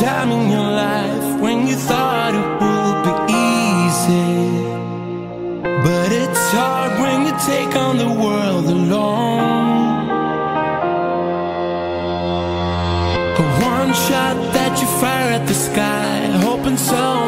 time in your life when you thought it would be easy. But it's hard when you take on the world alone. A one shot that you fire at the sky, hoping someone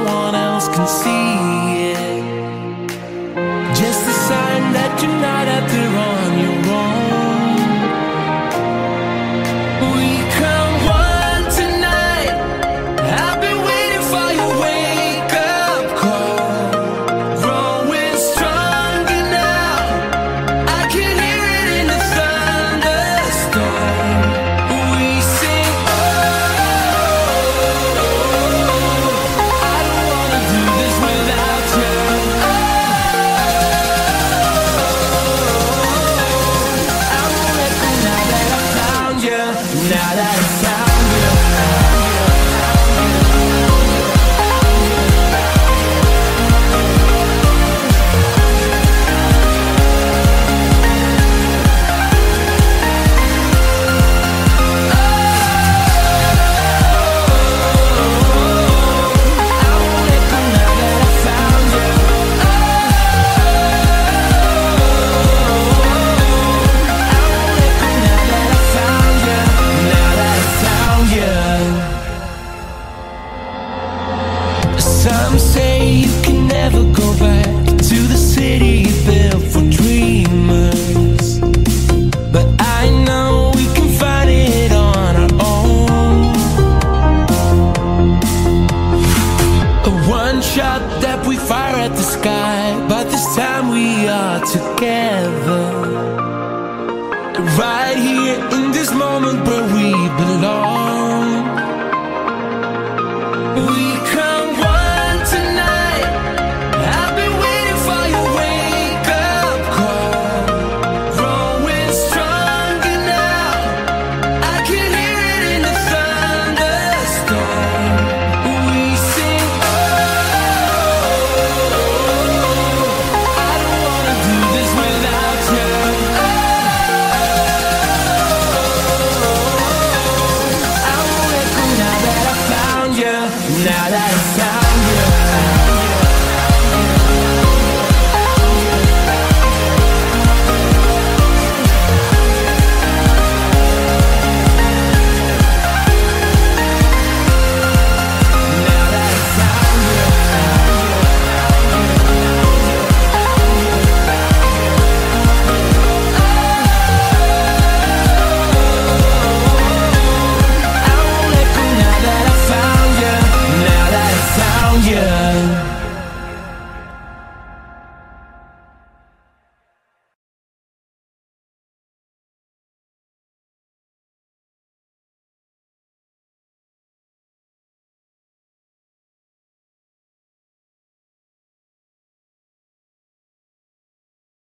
Some say you can never go back to the city built for dreamers. But I know we can find it on our own. A one shot that we fire at the sky, but this time we are together. Right here in this moment where we belong.